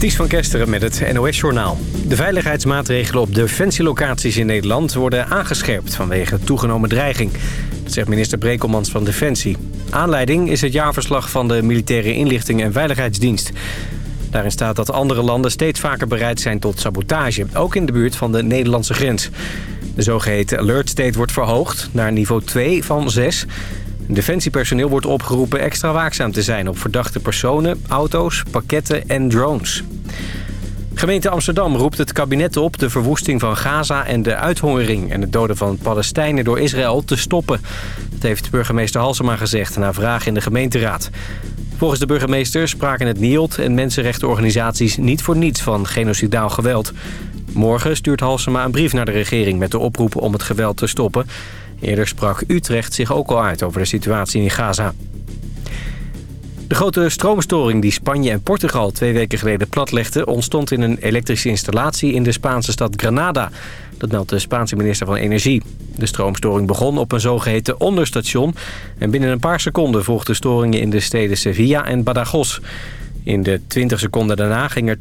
Ties van Kesteren met het NOS-journaal. De veiligheidsmaatregelen op defensielocaties in Nederland worden aangescherpt vanwege toegenomen dreiging. Dat zegt minister Brekelmans van Defensie. Aanleiding is het jaarverslag van de Militaire Inlichting en Veiligheidsdienst. Daarin staat dat andere landen steeds vaker bereid zijn tot sabotage, ook in de buurt van de Nederlandse grens. De zogeheten alert state wordt verhoogd naar niveau 2 van 6. Defensiepersoneel wordt opgeroepen extra waakzaam te zijn op verdachte personen, auto's, pakketten en drones. Gemeente Amsterdam roept het kabinet op de verwoesting van Gaza en de uithongering... en het doden van Palestijnen door Israël te stoppen. Dat heeft burgemeester Halsema gezegd na vraag in de gemeenteraad. Volgens de burgemeester spraken het NIOD en mensenrechtenorganisaties niet voor niets van genocidaal geweld. Morgen stuurt Halsema een brief naar de regering met de oproep om het geweld te stoppen. Eerder sprak Utrecht zich ook al uit over de situatie in Gaza. De grote stroomstoring die Spanje en Portugal twee weken geleden platlegden... ontstond in een elektrische installatie in de Spaanse stad Granada. Dat meldt de Spaanse minister van Energie. De stroomstoring begon op een zogeheten onderstation... en binnen een paar seconden volgden storingen in de steden Sevilla en Badajoz. In de 20 seconden daarna ging er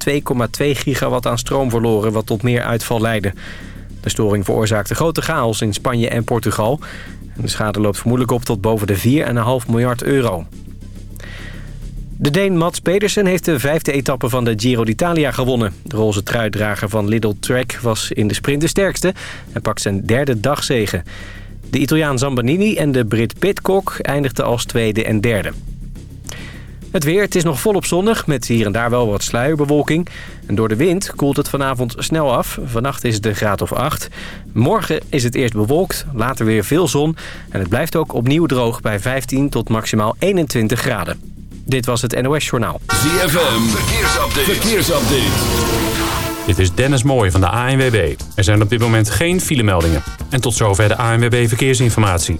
2,2 gigawatt aan stroom verloren... wat tot meer uitval leidde. De storing veroorzaakte grote chaos in Spanje en Portugal. De schade loopt vermoedelijk op tot boven de 4,5 miljard euro. De Deen Mats Pedersen heeft de vijfde etappe van de Giro d'Italia gewonnen. De roze truitdrager van Lidl Trek was in de sprint de sterkste... en pakt zijn derde dagzegen. De Italiaan Zambanini en de Brit Pitcock eindigden als tweede en derde. Het weer, het is nog volop zonnig met hier en daar wel wat sluierbewolking. En door de wind koelt het vanavond snel af. Vannacht is het een graad of 8. Morgen is het eerst bewolkt, later weer veel zon. En het blijft ook opnieuw droog bij 15 tot maximaal 21 graden. Dit was het NOS Journaal. ZFM, verkeersupdate. verkeersupdate. Dit is Dennis Mooij van de ANWB. Er zijn op dit moment geen filemeldingen. En tot zover de ANWB Verkeersinformatie.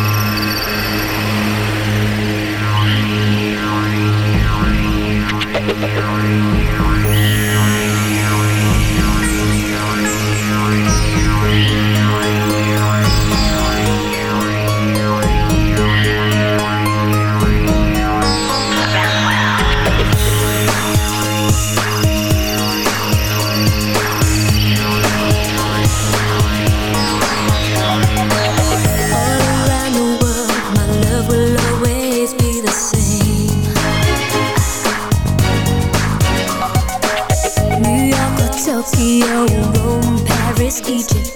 DJ.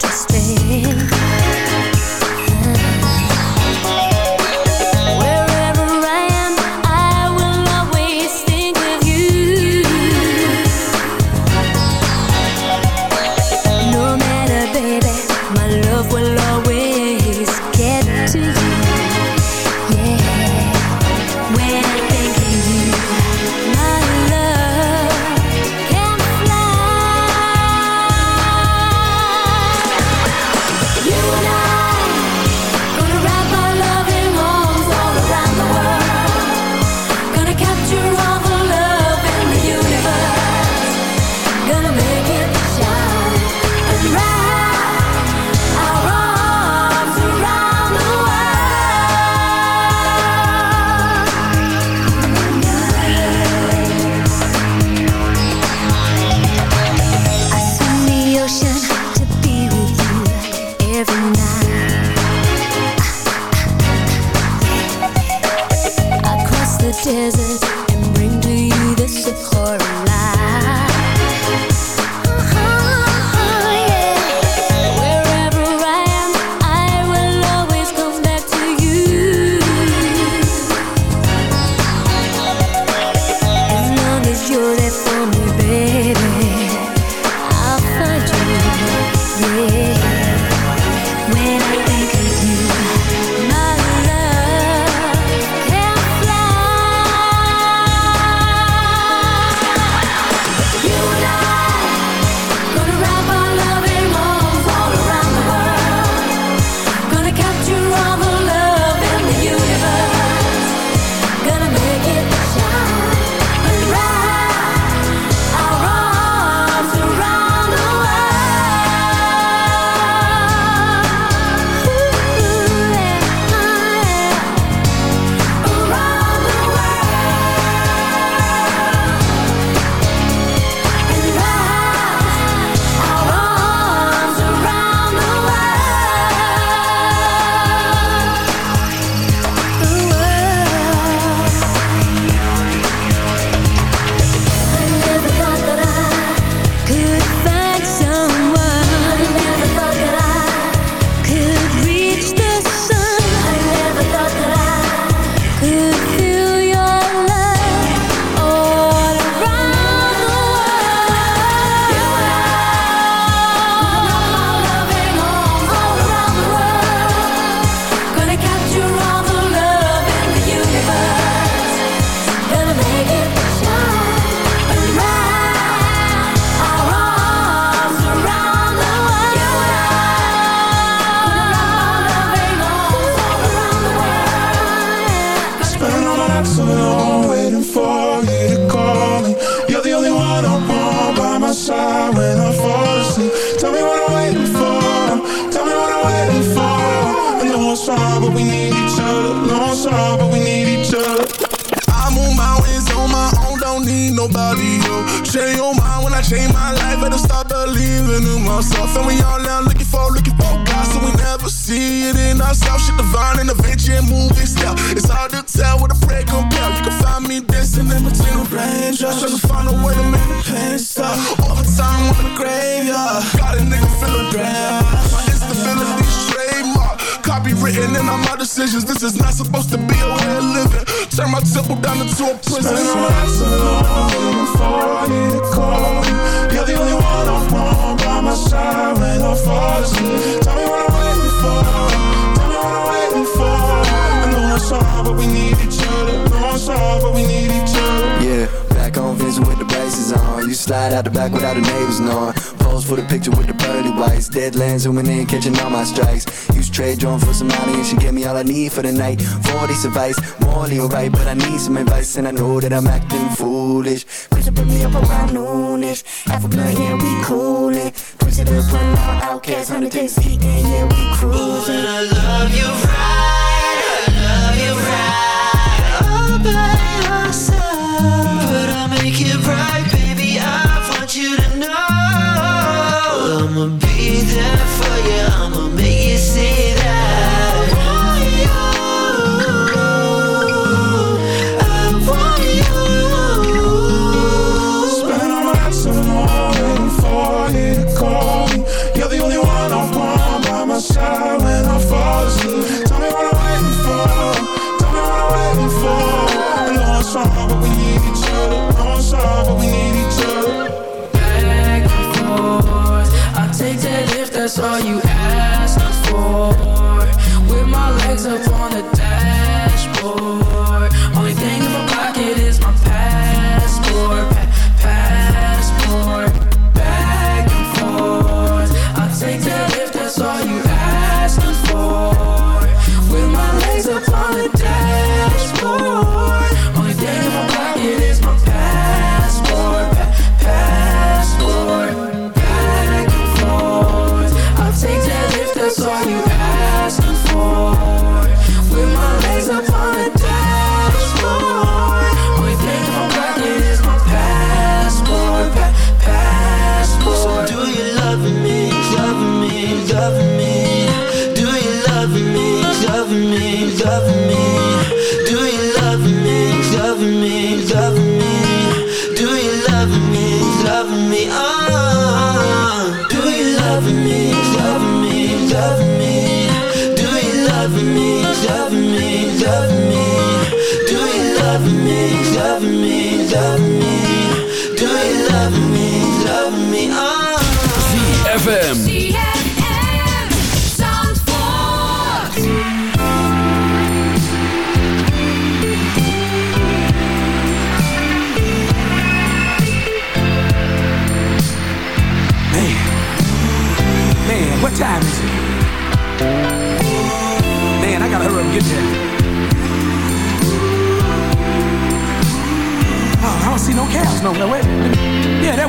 A nights alone before I to call You're the only one I want by my side when I fall asleep. Tell me what I'm waiting for. Tell me what I'm waiting for. I know it's hard, but we need each other. Know it's hard, but we need each other. Yeah, back on Vincent with the braces on. You slide out the back without the neighbors knowing. Pose for the picture with the pearly whites. Deadlands zooming in, catching all my strikes. Use trade drone for some money and she gave me all I need for the night. 40 advice, morally alright, but I need some advice and I know that I'm acting foolish. Push put me up around noonish. Half a blunt, yeah, we coolin'. Push it up, run out, outcast, 100 days heat, yeah, we cruising. I love you right, I love you right. All by yourself, but I'll make it right, I'ma be there for you. I'ma make you see that side when I fall asleep. Tell me what I'm waiting for. Tell me what I'm waiting for. I know it's hard, my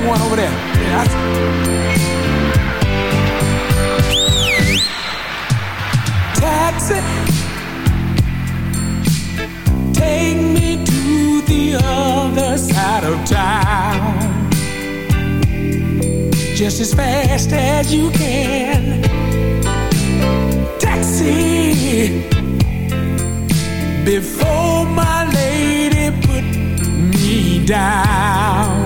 one over there. Yeah, Taxi, take me to the other side of town just as fast as you can. Taxi, before my lady put me down.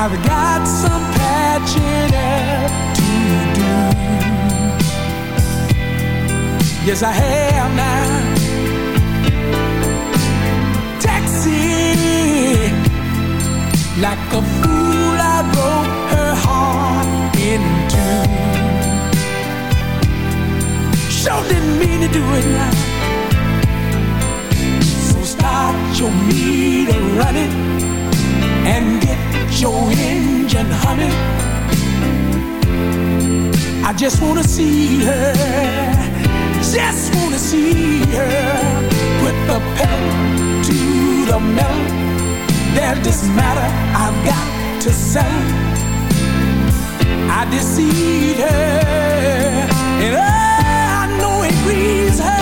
I've got some patching up to do. Yes, I have now. Taxi, like a fool, I broke her heart in two. Sure didn't mean to do it now. So start your meter running and at your engine and honey. I just wanna see her. Just wanna see her. Put the pedal to the metal. There's this matter I've got to say. I deceive her. And oh, I know it grieves her.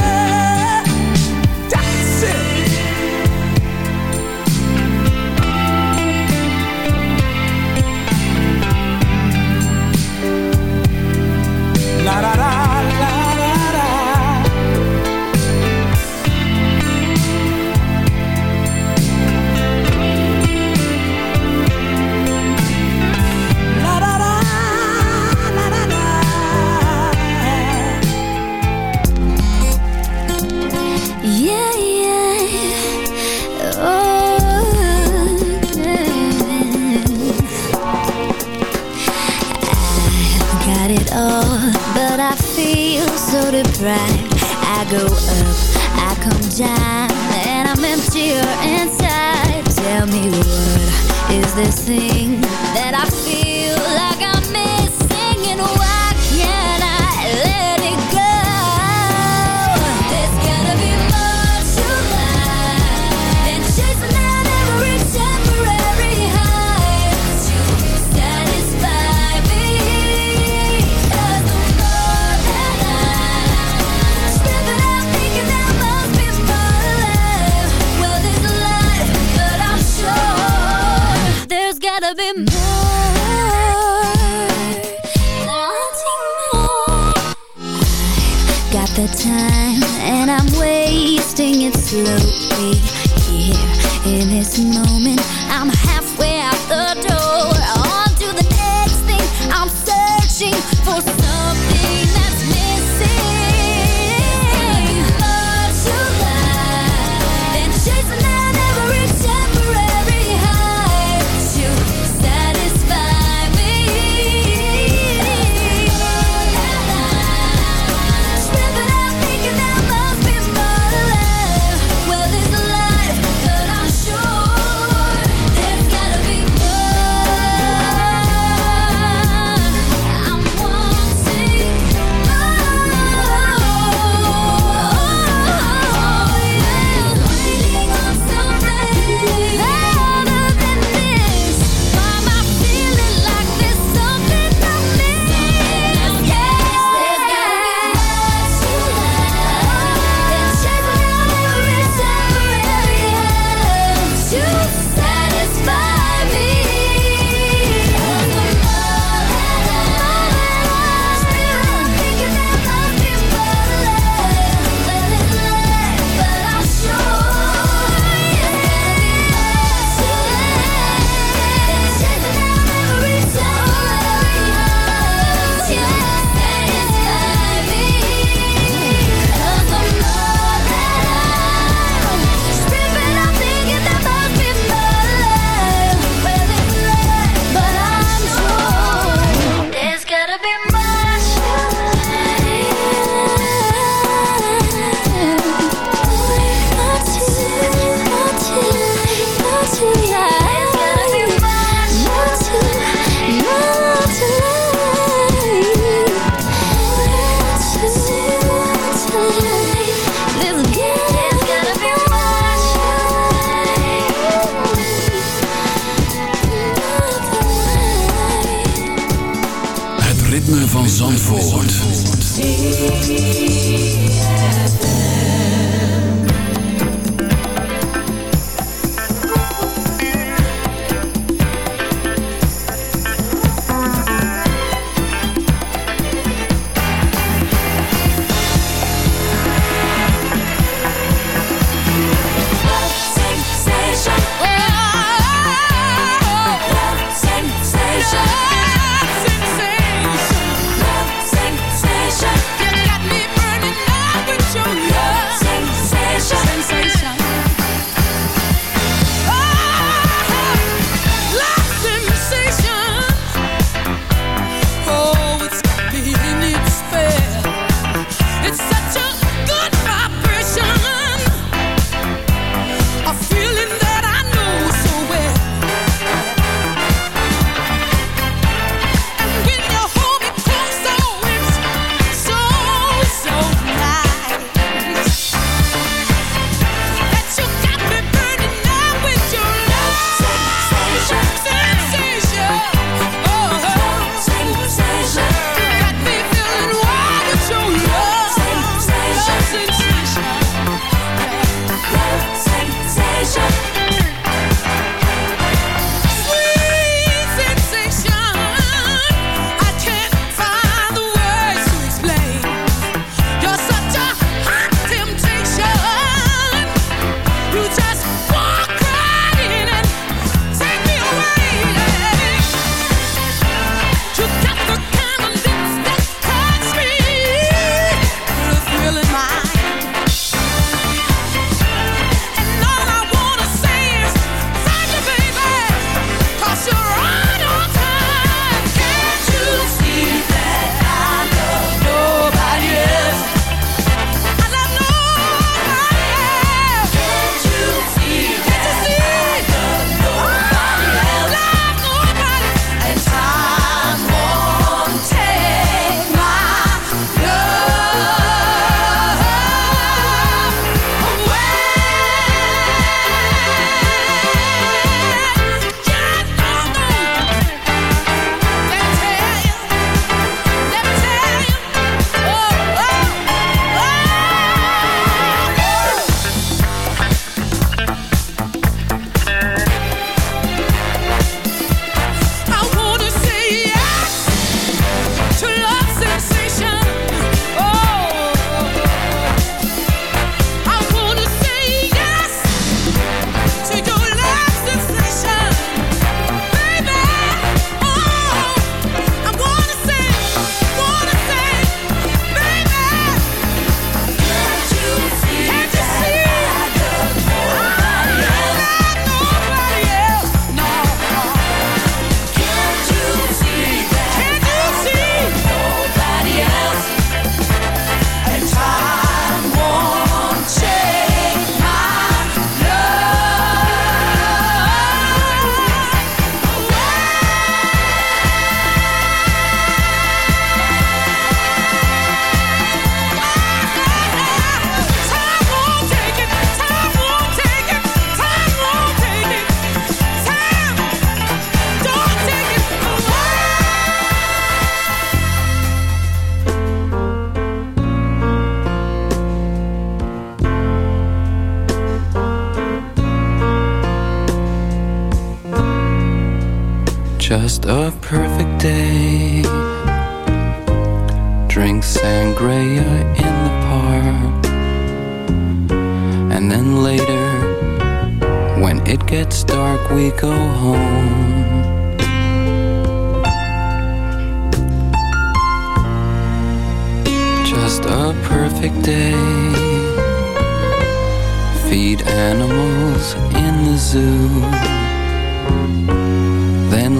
right. I go up, I come down And I'm emptier inside. Tell me what is this thing that I feel? love.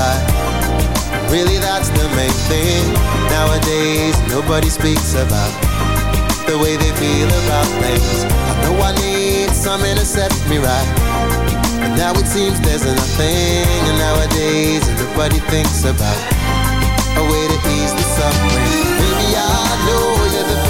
lie. Really, that's the main thing. Nowadays, nobody speaks about the way they feel about things. I know I need something to set me right. But now it seems there's nothing. And nowadays, everybody thinks about a way to ease the suffering. Maybe I know you're the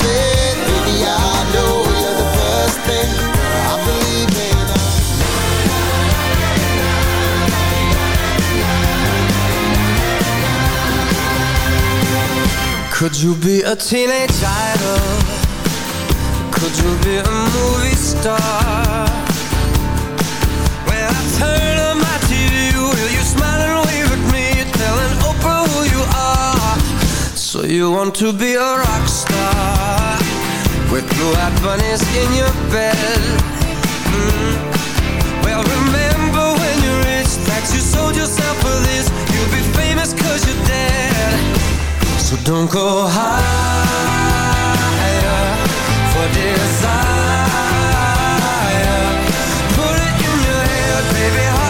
baby. I know you're the first thing. I believe in. Could you be a teenage idol? Could you be a movie star? When I turn you want to be a rock star with blue-eyed bunnies in your bed? Mm. Well, remember when you reached that you sold yourself for this? You'll be famous cause you're dead. So don't go higher for desire. Put it in your head, baby.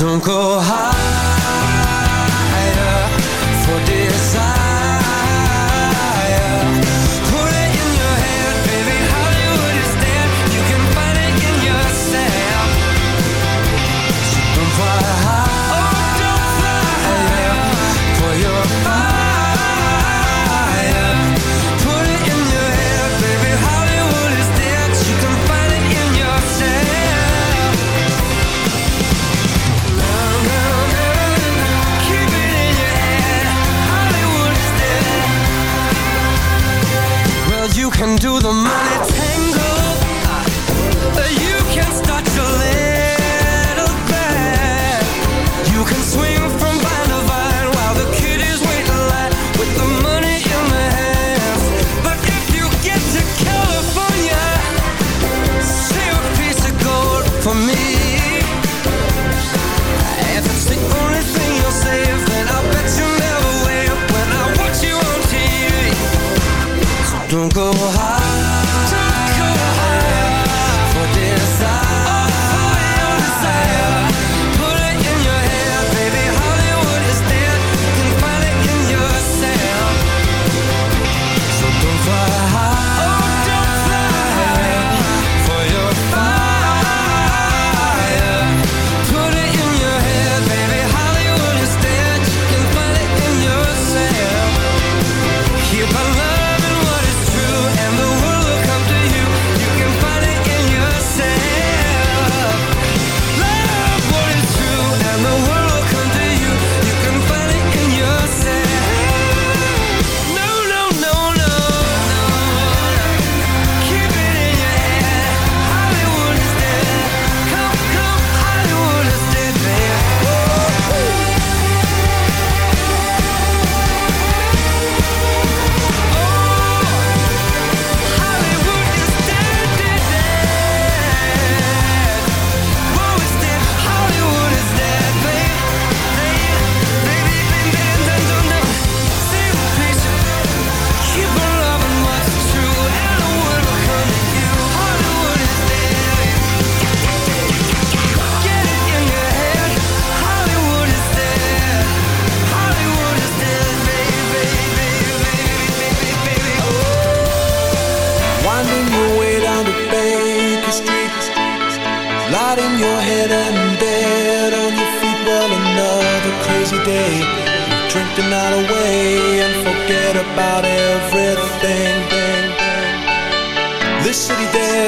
Don't go higher can do the money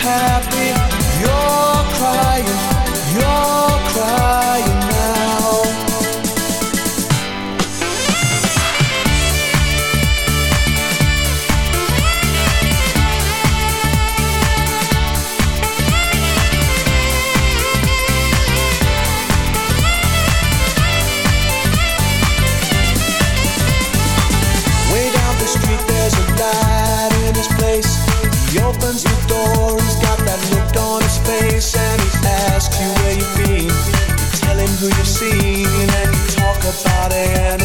have starting and.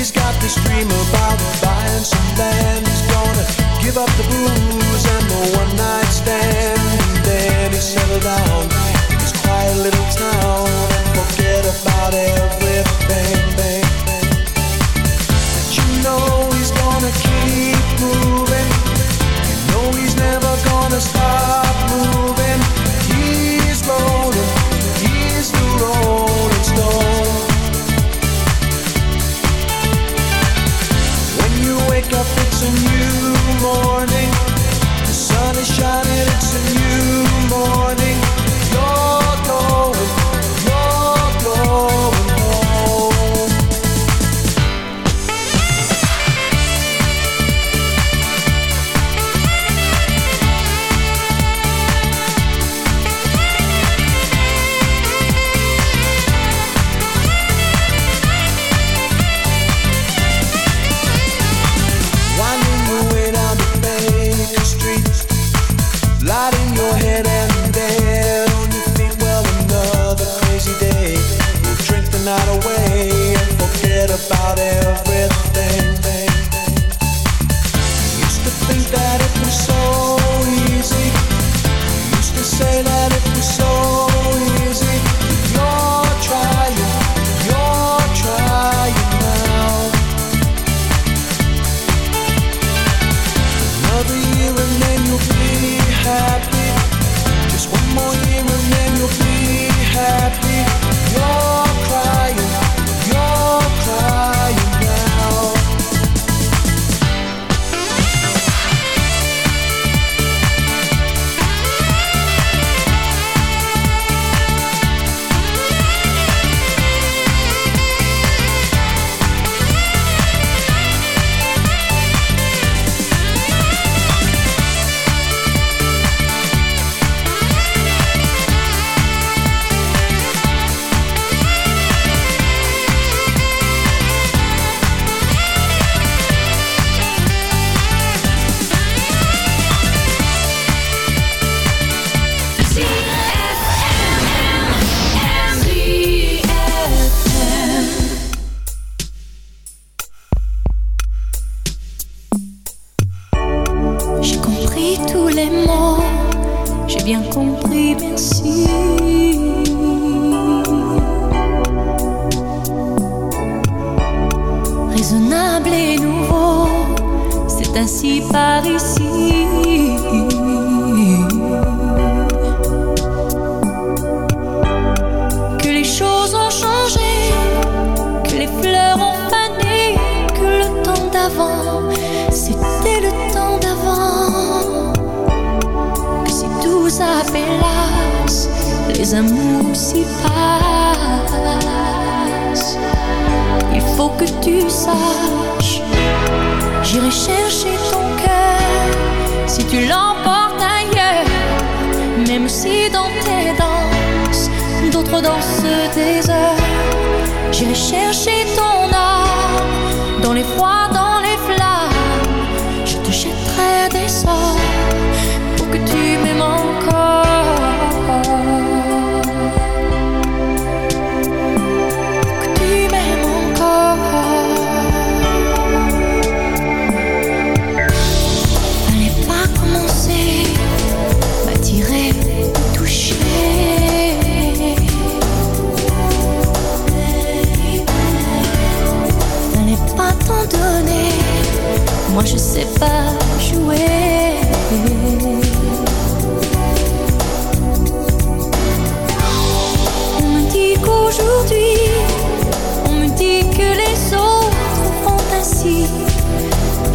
He's got this dream about buying some land. He's gonna give up the booze and the one night. And then he settle down in his quiet little town forget about everything. But you know. up, it's a new morning. The sun is shining, it's a new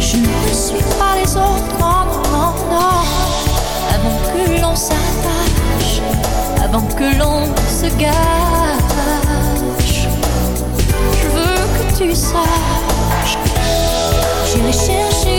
Je ne suis pas les autres, non, non, non. Avant que l'on s'attache, avant que l'on se gâche, je veux que tu saches. J'irai chercher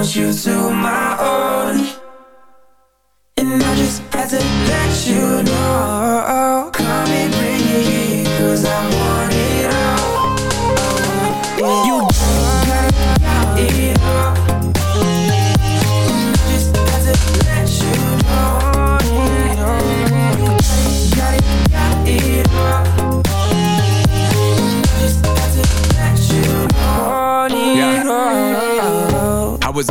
want you to my own.